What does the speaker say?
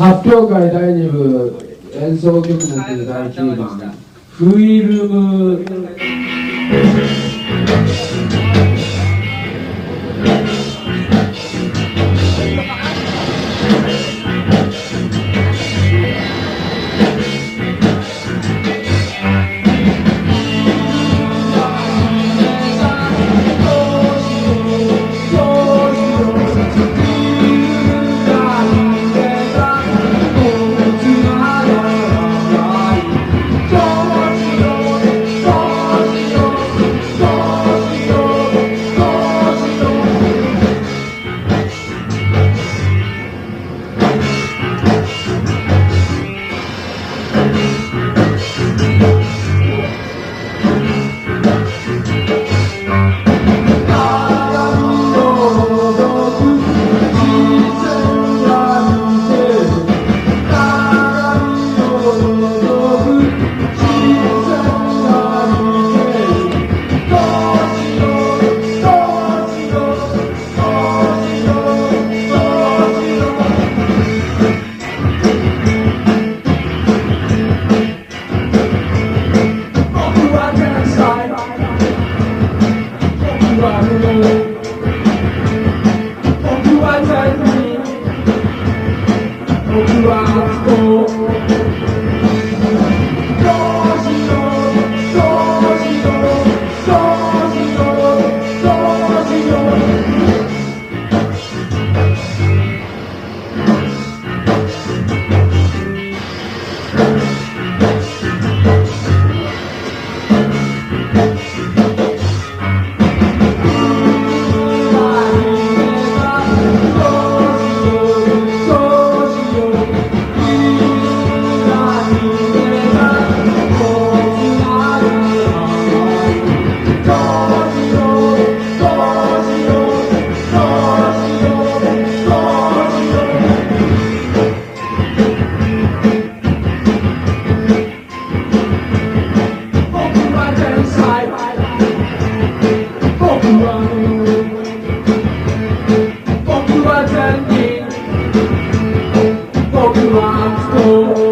発表会第2部演奏曲目第9番フィルム僕は Pokemon Go.